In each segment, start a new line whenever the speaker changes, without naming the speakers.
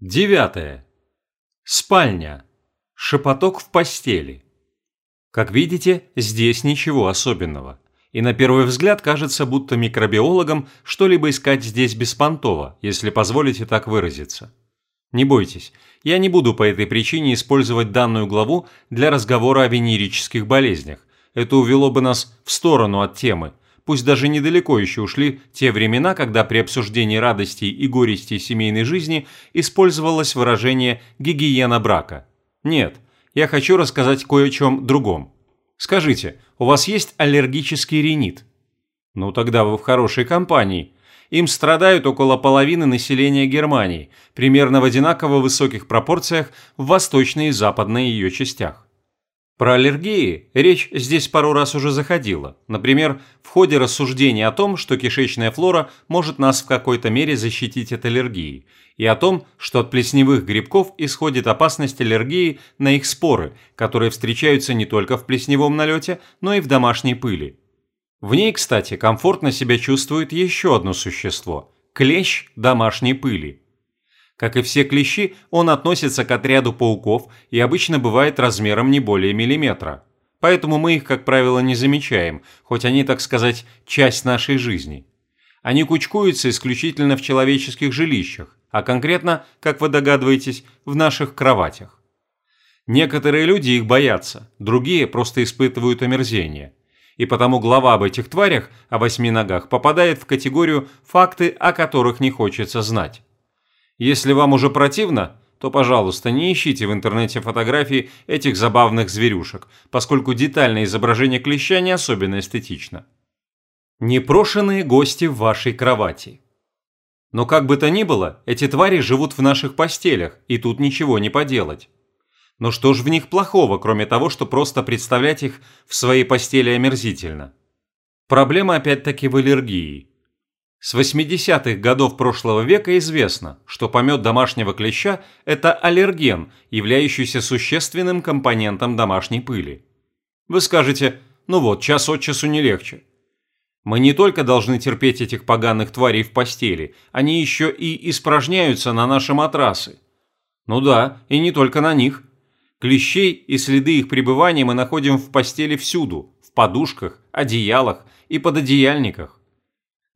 Девятое. Спальня. Шепоток в постели. Как видите, здесь ничего особенного. И на первый взгляд кажется, будто микробиологам что-либо искать здесь беспонтово, если позволите так выразиться. Не бойтесь, я не буду по этой причине использовать данную главу для разговора о венерических болезнях. Это увело бы нас в сторону от темы, пусть даже недалеко еще ушли те времена, когда при обсуждении радостей и горестей семейной жизни использовалось выражение «гигиена брака». Нет, я хочу рассказать кое о чем другом. Скажите, у вас есть аллергический ринит? Ну тогда вы в хорошей компании. Им страдают около половины населения Германии, примерно в одинаково высоких пропорциях в восточной и западной ее частях. Про аллергии речь здесь пару раз уже заходила. Например, в ходе рассуждения о том, что кишечная флора может нас в какой-то мере защитить от аллергии, и о том, что от плесневых грибков исходит опасность аллергии на их споры, которые встречаются не только в плесневом налете, но и в домашней пыли. В ней, кстати, комфортно себя чувствует еще одно существо – клещ домашней пыли – как и все клещи, он относится к отряду пауков и обычно бывает размером не более миллиметра. Поэтому мы их, как правило, не замечаем, хоть они, так сказать, часть нашей жизни. Они кучкуются исключительно в человеческих жилищах, а конкретно, как вы догадываетесь, в наших кроватях. Некоторые люди их боятся, другие просто испытывают омерзение. И потому глава об этих тварях, о восьми ногах, попадает в категорию «факты, о которых не хочется знать». Если вам уже противно, то, пожалуйста, не ищите в интернете фотографии этих забавных зверюшек, поскольку детальное изображение клеща не особенно эстетично. Непрошенные гости в вашей кровати. Но как бы то ни было, эти твари живут в наших постелях, и тут ничего не поделать. Но что ж в них плохого, кроме того, что просто представлять их в своей постели омерзительно? Проблема опять-таки в аллергии. С 80-х годов прошлого века известно, что помет домашнего клеща – это аллерген, являющийся существенным компонентом домашней пыли. Вы скажете, ну вот, час от часу не легче. Мы не только должны терпеть этих поганых тварей в постели, они еще и испражняются на наши матрасы. Ну да, и не только на них. Клещей и следы их пребывания мы находим в постели всюду – в подушках, одеялах и пододеяльниках.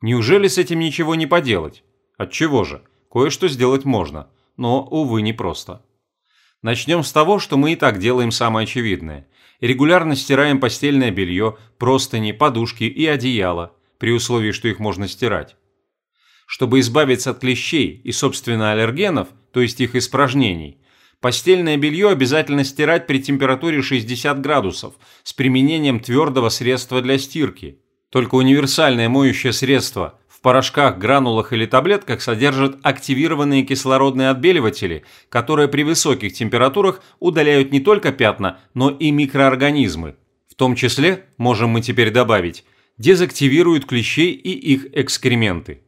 Неужели с этим ничего не поделать? Отчего же? Кое-что сделать можно, но, увы, непросто. Начнем с того, что мы и так делаем самое очевидное. Регулярно стираем постельное белье, простыни, подушки и одеяло, при условии, что их можно стирать. Чтобы избавиться от клещей и, собственно, аллергенов, то есть их испражнений, постельное белье обязательно стирать при температуре 60 градусов с применением твердого средства для стирки – только универсальное моющее средство в порошках, гранулах или таблетках содержит активированные кислородные отбеливатели, которые при высоких температурах удаляют не только пятна, но и микроорганизмы. В том числе, можем мы теперь добавить, дезактивируют клещей и их экскременты.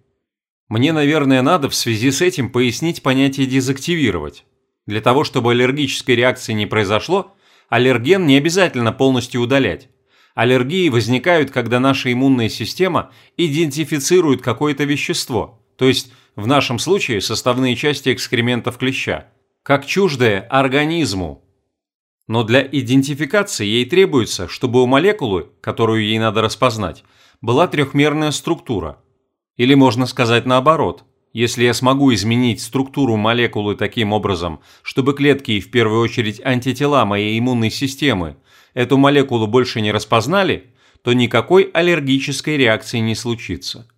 Мне, наверное, надо в связи с этим пояснить понятие «дезактивировать». Для того, чтобы аллергической реакции не произошло, аллерген не обязательно полностью удалять. Аллергии возникают, когда наша иммунная система идентифицирует какое-то вещество, то есть в нашем случае составные части экскрементов клеща, как чуждое организму. Но для идентификации ей требуется, чтобы у молекулы, которую ей надо распознать, была трехмерная структура. Или можно сказать наоборот. Если я смогу изменить структуру молекулы таким образом, чтобы клетки и в первую очередь антитела моей иммунной системы эту молекулу больше не распознали, то никакой аллергической реакции не случится.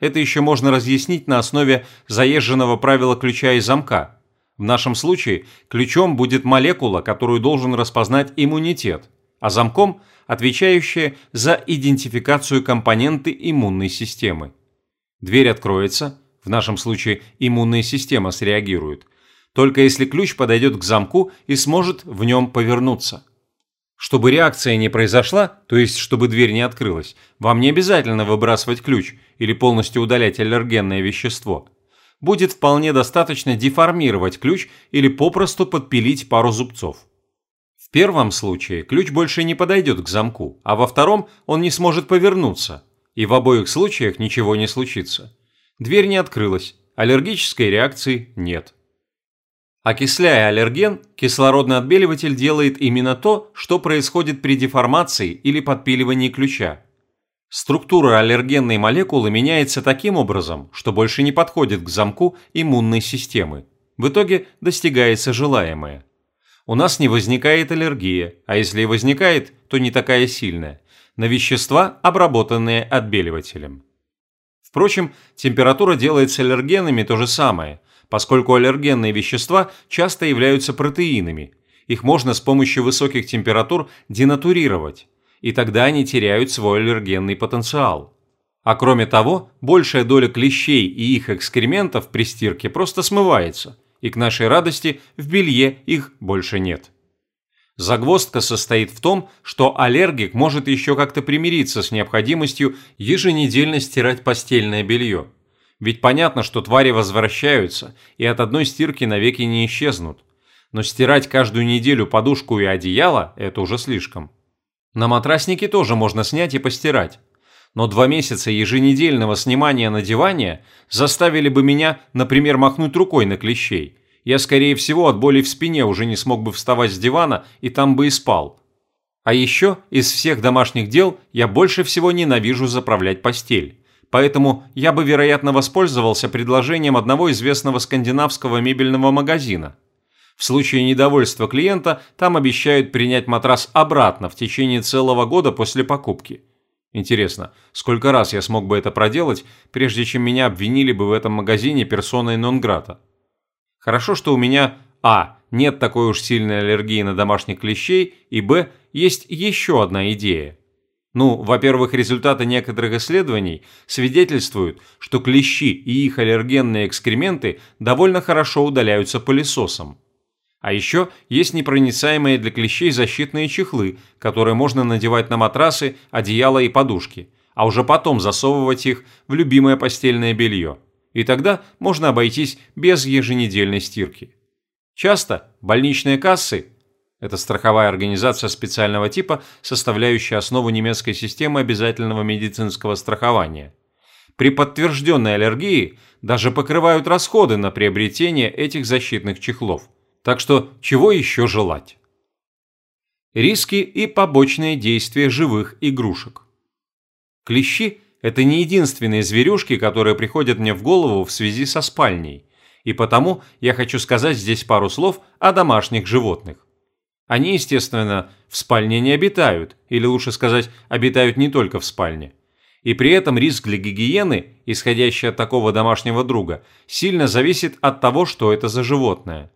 Это еще можно разъяснить на основе заезженного правила ключа и замка. В нашем случае ключом будет молекула, которую должен распознать иммунитет, а замком – отвечающая за идентификацию компоненты иммунной системы. Дверь откроется, в нашем случае иммунная система среагирует, только если ключ подойдет к замку и сможет в нем повернуться – чтобы реакция не произошла, то есть чтобы дверь не открылась, вам не обязательно выбрасывать ключ или полностью удалять аллергенное вещество. Будет вполне достаточно деформировать ключ или попросту подпилить пару зубцов. В первом случае ключ больше не подойдет к замку, а во втором он не сможет повернуться. И в обоих случаях ничего не случится. Дверь не открылась, аллергической реакции нет. Окисляя аллерген, кислородный отбеливатель делает именно то, что происходит при деформации или подпиливании ключа. Структура аллергенной молекулы меняется таким образом, что больше не подходит к замку иммунной системы. В итоге достигается желаемое. У нас не возникает аллергия, а если и возникает, то не такая сильная, на вещества, обработанные отбеливателем. Впрочем, температура делает с аллергенами то же самое, поскольку аллергенные вещества часто являются протеинами. Их можно с помощью высоких температур денатурировать, и тогда они теряют свой аллергенный потенциал. А кроме того, большая доля клещей и их экскрементов при стирке просто смывается, и к нашей радости в белье их больше нет. Загвоздка состоит в том, что аллергик может еще как-то примириться с необходимостью еженедельно стирать постельное белье. Ведь понятно, что твари возвращаются и от одной стирки навеки не исчезнут. Но стирать каждую неделю подушку и одеяло – это уже слишком. На матрасники тоже можно снять и постирать. Но два месяца еженедельного снимания надевания заставили бы меня, например, махнуть рукой на клещей. Я, скорее всего, от боли в спине уже не смог бы вставать с дивана и там бы и спал. А еще из всех домашних дел я больше всего ненавижу заправлять постель поэтому я бы, вероятно, воспользовался предложением одного известного скандинавского мебельного магазина. В случае недовольства клиента там обещают принять матрас обратно в течение целого года после покупки. Интересно, сколько раз я смог бы это проделать, прежде чем меня обвинили бы в этом магазине персоной нон-грата? Хорошо, что у меня а. нет такой уж сильной аллергии на домашних клещей, и б. есть еще одна идея – ну, во-первых, результаты некоторых исследований свидетельствуют, что клещи и их аллергенные экскременты довольно хорошо удаляются пылесосом. А еще есть непроницаемые для клещей защитные чехлы, которые можно надевать на матрасы, одеяла и подушки, а уже потом засовывать их в любимое постельное белье. И тогда можно обойтись без еженедельной стирки. Часто больничные кассы это страховая организация специального типа, составляющая основу немецкой системы обязательного медицинского страхования. При подтвержденной аллергии даже покрывают расходы на приобретение этих защитных чехлов. Так что чего еще желать? Риски и побочные действия живых игрушек. Клещи – это не единственные зверюшки, которые приходят мне в голову в связи со спальней. И потому я хочу сказать здесь пару слов о домашних животных. Они, естественно, в спальне не обитают, или лучше сказать, обитают не только в спальне. И при этом риск для гигиены, исходящий от такого домашнего друга, сильно зависит от того, что это за животное.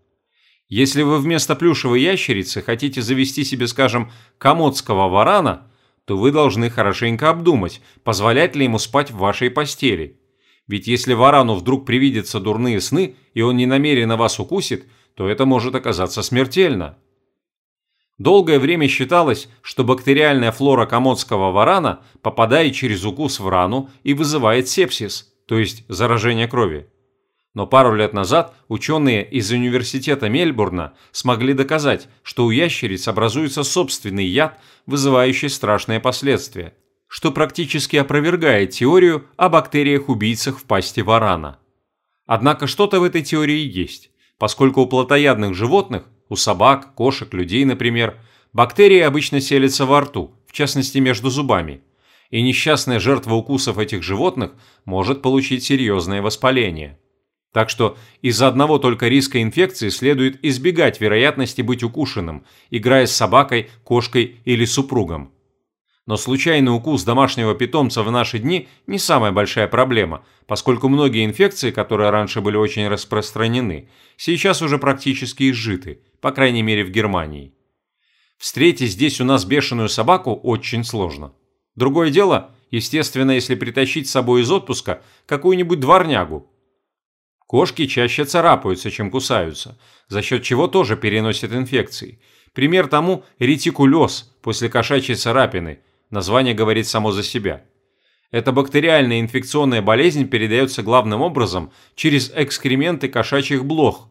Если вы вместо плюшевой ящерицы хотите завести себе, скажем, комодского варана, то вы должны хорошенько обдумать, позволять ли ему спать в вашей постели. Ведь если варану вдруг привидятся дурные сны, и он не намеренно вас укусит, то это может оказаться смертельно. Долгое время считалось, что бактериальная флора комодского варана попадает через укус в рану и вызывает сепсис, то есть заражение крови. Но пару лет назад ученые из университета Мельбурна смогли доказать, что у ящериц образуется собственный яд, вызывающий страшные последствия, что практически опровергает теорию о бактериях-убийцах в пасти варана. Однако что-то в этой теории есть, поскольку у плотоядных животных у собак, кошек, людей, например, бактерии обычно селятся во рту, в частности между зубами. И несчастная жертва укусов этих животных может получить серьезное воспаление. Так что из-за одного только риска инфекции следует избегать вероятности быть укушенным, играя с собакой, кошкой или супругом. Но случайный укус домашнего питомца в наши дни не самая большая проблема, поскольку многие инфекции, которые раньше были очень распространены, сейчас уже практически изжиты, по крайней мере в Германии. Встретить здесь у нас бешеную собаку очень сложно. Другое дело, естественно, если притащить с собой из отпуска какую-нибудь дворнягу. Кошки чаще царапаются, чем кусаются, за счет чего тоже переносят инфекции. Пример тому ретикулез после кошачьей царапины – Название говорит само за себя. Эта бактериальная инфекционная болезнь передается главным образом через экскременты кошачьих блох,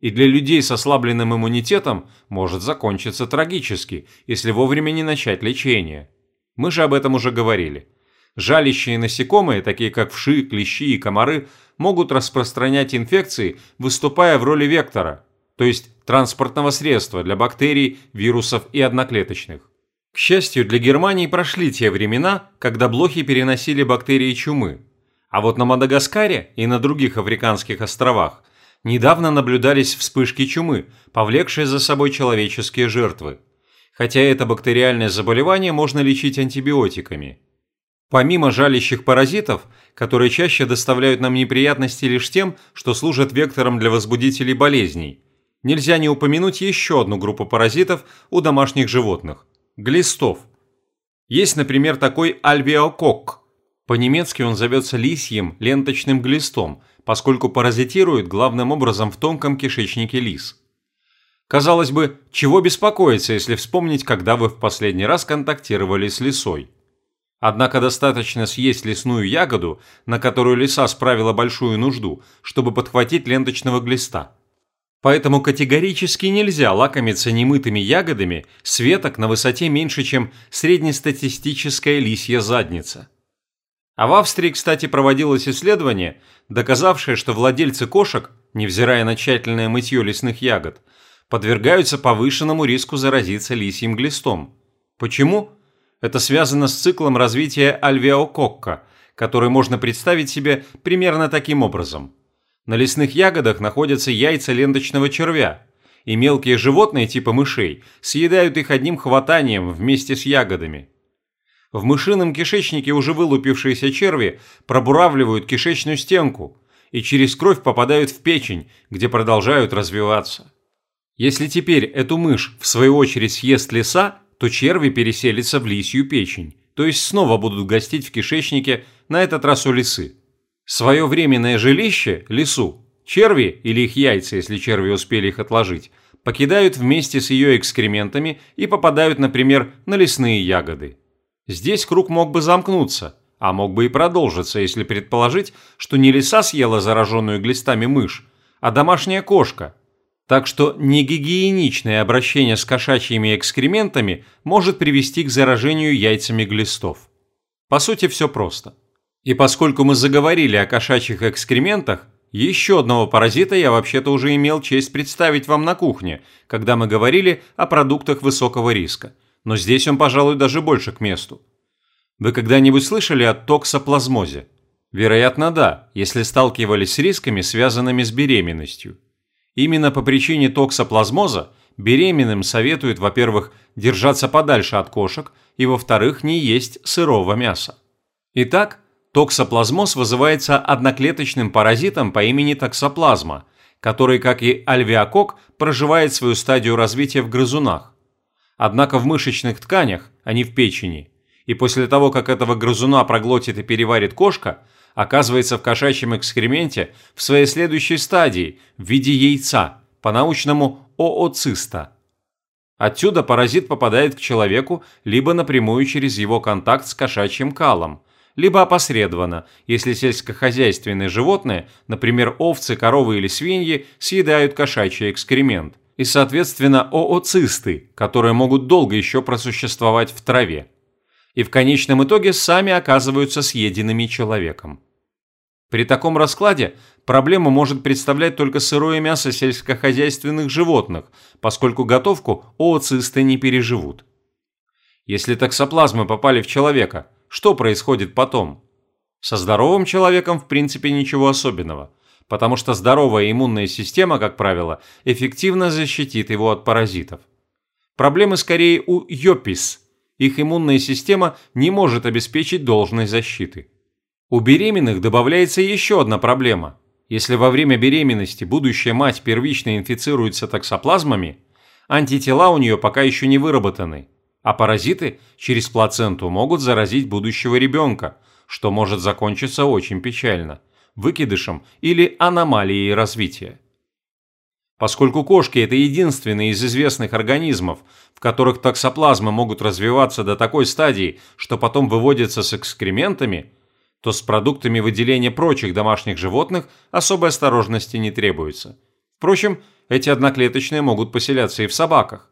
и для людей с ослабленным иммунитетом может закончиться трагически, если вовремя не начать лечение. Мы же об этом уже говорили. Жалящие насекомые, такие как вши, клещи и комары, могут распространять инфекции, выступая в роли вектора. то есть транспортного средства для бактерий, вирусов и одноклеточных. К счастью, для Германии прошли те времена, когда блохи переносили бактерии чумы. А вот на Мадагаскаре и на других африканских островах недавно наблюдались вспышки чумы, повлекшие за собой человеческие жертвы. Хотя это бактериальное заболевание можно лечить антибиотиками. Помимо жалящих паразитов, которые чаще доставляют нам неприятности лишь тем, что служат вектором для возбудителей болезней, нельзя не упомянуть еще одну группу паразитов у домашних животных – глистов. Есть, например, такой альвеококк. По-немецки он зовется лисьим ленточным глистом, поскольку паразитирует главным образом в тонком кишечнике лис. Казалось бы, чего беспокоиться, если вспомнить, когда вы в последний раз контактировали с лисой. Однако достаточно съесть лесную ягоду, на которую лиса справила большую нужду, чтобы подхватить ленточного глиста – Поэтому категорически нельзя лакомиться немытыми ягодами с веток на высоте меньше, чем среднестатистическая лисья задница. А в Австрии, кстати, проводилось исследование, доказавшее, что владельцы кошек, невзирая на тщательное мытье лесных ягод, подвергаются повышенному риску заразиться лисьим глистом. Почему? Это связано с циклом развития альвеококка, который можно представить себе примерно таким образом – на лесных ягодах находятся яйца ленточного червя, и мелкие животные типа мышей съедают их одним хватанием вместе с ягодами. В мышином кишечнике уже вылупившиеся черви пробуравливают кишечную стенку и через кровь попадают в печень, где продолжают развиваться. Если теперь эту мышь в свою очередь съест лиса, то черви переселятся в лисью печень, то есть снова будут гостить в кишечнике, на этот раз у лисы. Свое временное жилище, лесу, черви или их яйца, если черви успели их отложить, покидают вместе с ее экскрементами и попадают, например, на лесные ягоды. Здесь круг мог бы замкнуться, а мог бы и продолжиться, если предположить, что не лиса съела зараженную глистами мышь, а домашняя кошка. Так что негигиеничное обращение с кошачьими экскрементами может привести к заражению яйцами глистов. По сути, все просто. И поскольку мы заговорили о кошачьих экскрементах, еще одного паразита я вообще-то уже имел честь представить вам на кухне, когда мы говорили о продуктах высокого риска. Но здесь он, пожалуй, даже больше к месту. Вы когда-нибудь слышали о токсоплазмозе? Вероятно, да, если сталкивались с рисками, связанными с беременностью. Именно по причине токсоплазмоза беременным советуют, во-первых, держаться подальше от кошек, и, во-вторых, не есть сырого мяса. Итак, Токсоплазмоз вызывается одноклеточным паразитом по имени токсоплазма, который, как и альвеокок, проживает свою стадию развития в грызунах. Однако в мышечных тканях, а не в печени. И после того, как этого грызуна проглотит и переварит кошка, оказывается в кошачьем экскременте в своей следующей стадии в виде яйца, по-научному ооциста. Отсюда паразит попадает к человеку либо напрямую через его контакт с кошачьим калом – либо опосредованно, если сельскохозяйственные животные, например, овцы, коровы или свиньи, съедают кошачий экскремент, и, соответственно, ооцисты, которые могут долго еще просуществовать в траве. И в конечном итоге сами оказываются съеденными человеком. При таком раскладе проблему может представлять только сырое мясо сельскохозяйственных животных, поскольку готовку ооцисты не переживут. Если токсоплазмы попали в человека, что происходит потом? Со здоровым человеком в принципе ничего особенного, потому что здоровая иммунная система, как правило, эффективно защитит его от паразитов. Проблемы скорее у йопис. Их иммунная система не может обеспечить должной защиты. У беременных добавляется еще одна проблема. Если во время беременности будущая мать первично инфицируется токсоплазмами, антитела у нее пока еще не выработаны – а паразиты через плаценту могут заразить будущего ребенка, что может закончиться очень печально – выкидышем или аномалией развития. Поскольку кошки – это единственные из известных организмов, в которых токсоплазмы могут развиваться до такой стадии, что потом выводятся с экскрементами, то с продуктами выделения прочих домашних животных особой осторожности не требуется. Впрочем, эти одноклеточные могут поселяться и в собаках.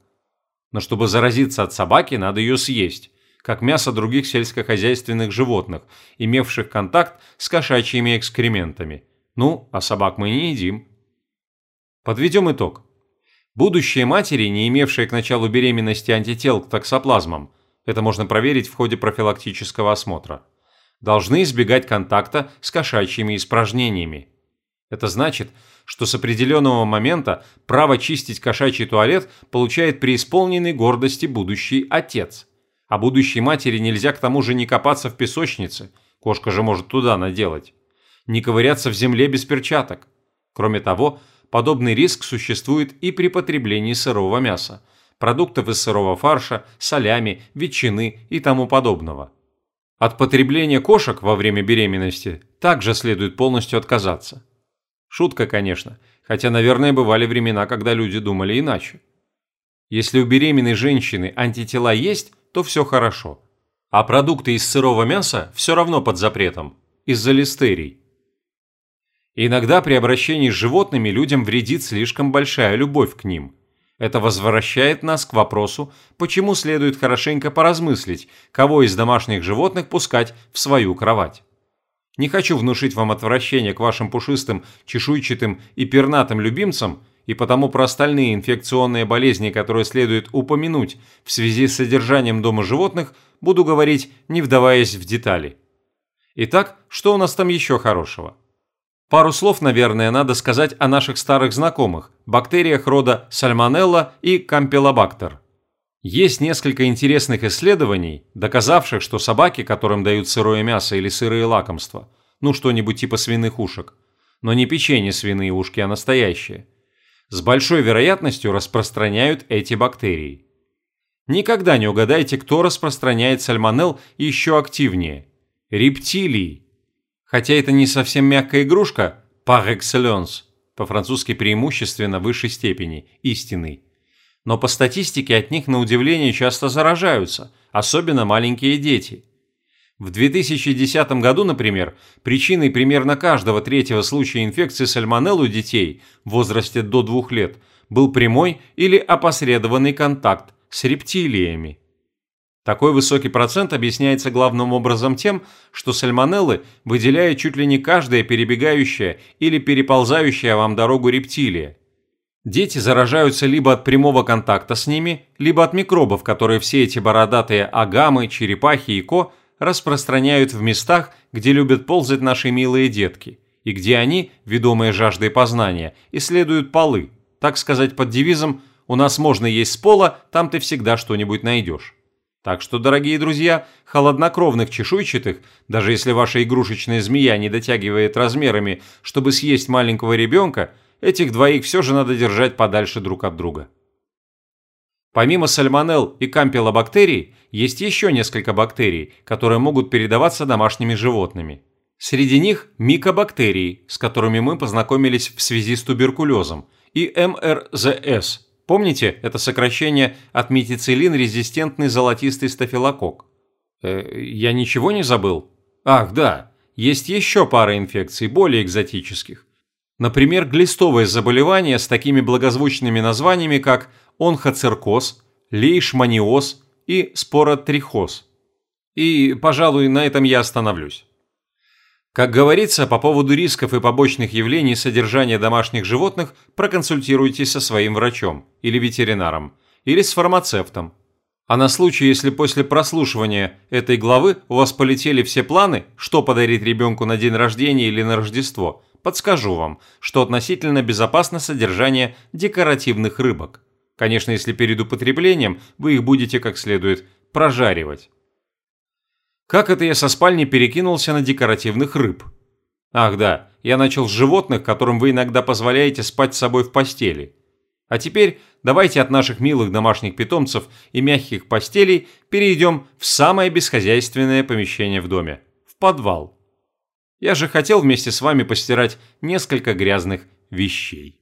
Но чтобы заразиться от собаки, надо ее съесть, как мясо других сельскохозяйственных животных, имевших контакт с кошачьими экскрементами. Ну, а собак мы не едим. Подведем итог. Будущие матери, не имевшие к началу беременности антител к токсоплазмам, это можно проверить в ходе профилактического осмотра, должны избегать контакта с кошачьими испражнениями. Это значит, что с определенного момента право чистить кошачий туалет получает преисполненный гордости будущий отец. А будущей матери нельзя к тому же не копаться в песочнице, кошка же может туда наделать, не ковыряться в земле без перчаток. Кроме того, подобный риск существует и при потреблении сырого мяса, продуктов из сырого фарша, солями, ветчины и тому подобного. От потребления кошек во время беременности также следует полностью отказаться. Шутка, конечно, хотя, наверное, бывали времена, когда люди думали иначе. Если у беременной женщины антитела есть, то все хорошо. А продукты из сырого мяса все равно под запретом, из-за листерий. Иногда при обращении с животными людям вредит слишком большая любовь к ним. Это возвращает нас к вопросу, почему следует хорошенько поразмыслить, кого из домашних животных пускать в свою кровать. Не хочу внушить вам отвращение к вашим пушистым, чешуйчатым и пернатым любимцам, и потому про остальные инфекционные болезни, которые следует упомянуть в связи с содержанием дома животных, буду говорить, не вдаваясь в детали. Итак, что у нас там еще хорошего? Пару слов, наверное, надо сказать о наших старых знакомых – бактериях рода Сальмонелла и Кампилобактер. Есть несколько интересных исследований, доказавших, что собаки, которым дают сырое мясо или сырые лакомства, ну что-нибудь типа свиных ушек, но не печенье свиные ушки, а настоящие, с большой вероятностью распространяют эти бактерии. Никогда не угадайте, кто распространяет сальмонелл еще активнее – рептилии. Хотя это не совсем мягкая игрушка, par excellence, по-французски преимущественно высшей степени, истинный – но по статистике от них на удивление часто заражаются, особенно маленькие дети. В 2010 году, например, причиной примерно каждого третьего случая инфекции сальмонеллы у детей в возрасте до 2 лет был прямой или опосредованный контакт с рептилиями. Такой высокий процент объясняется главным образом тем, что сальмонеллы выделяют чуть ли не каждая перебегающая или переползающая вам дорогу рептилия – Дети заражаются либо от прямого контакта с ними, либо от микробов, которые все эти бородатые агамы, черепахи и ко распространяют в местах, где любят ползать наши милые детки, и где они, ведомые жаждой познания, исследуют полы, так сказать под девизом «У нас можно есть с пола, там ты всегда что-нибудь найдешь». Так что, дорогие друзья, холоднокровных чешуйчатых, даже если ваша игрушечная змея не дотягивает размерами, чтобы съесть маленького ребенка, этих двоих все же надо держать подальше друг от друга. Помимо сальмонелл и кампилобактерий, есть еще несколько бактерий, которые могут передаваться домашними животными. Среди них микобактерии, с которыми мы познакомились в связи с туберкулезом, и МРЗС. Помните, это сокращение от метицилин-резистентный золотистый стафилококк? Э, я ничего не забыл? Ах, да, есть еще пара инфекций, более экзотических. Например, глистовые заболевания с такими благозвучными названиями, как онхоциркоз, лейшманиоз и споротрихоз. И, пожалуй, на этом я остановлюсь. Как говорится, по поводу рисков и побочных явлений содержания домашних животных проконсультируйтесь со своим врачом или ветеринаром, или с фармацевтом. А на случай, если после прослушивания этой главы у вас полетели все планы, что подарить ребенку на день рождения или на Рождество – подскажу вам, что относительно безопасно содержание декоративных рыбок. Конечно, если перед употреблением вы их будете как следует прожаривать. Как это я со спальни перекинулся на декоративных рыб? Ах да, я начал с животных, которым вы иногда позволяете спать с собой в постели. А теперь давайте от наших милых домашних питомцев и мягких постелей перейдем в самое бесхозяйственное помещение в доме – в подвал. Я же хотел вместе с вами постирать несколько грязных вещей.